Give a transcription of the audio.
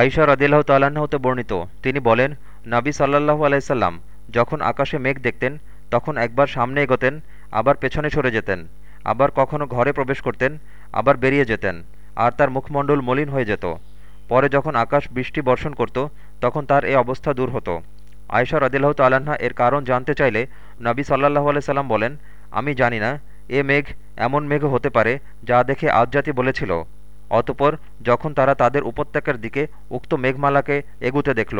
আইসা রদিল্লাহ তাল্লাহ্ন হতে বর্ণিত। তিনি বলেন, নাবি সাল্লাহু আলাইসাল্লাম যখন আকাশে মেঘ দেখতেন, তখন একবার সামনে এগোতেন, আবার পেছনে সরে যেতেন, আবার কখনো ঘরে প্রবেশ করতেন, আবার বেরিয়ে যেতেন, আর তার মুখমণ্ডল মলিন হয়ে যেত। পরে যখন আকাশ বৃষ্টি বর্ষণ করত, তখন তার এ অবস্থা দূর হতো। আয়সা রদিল্লাহ তাল্লাহা এর কারণ জানতে চাইলে নবী সাল্লাহু আলাইসাল্লাম বলেন, আমি জানি না, এ মেঘ এমন মেঘ হতে পারে যা দেখে আজ জাতি বলেছিল। অতপর যখন তারা তাদের উপত্যকার দিকে উক্ত মেঘমালাকে এগুতে দেখল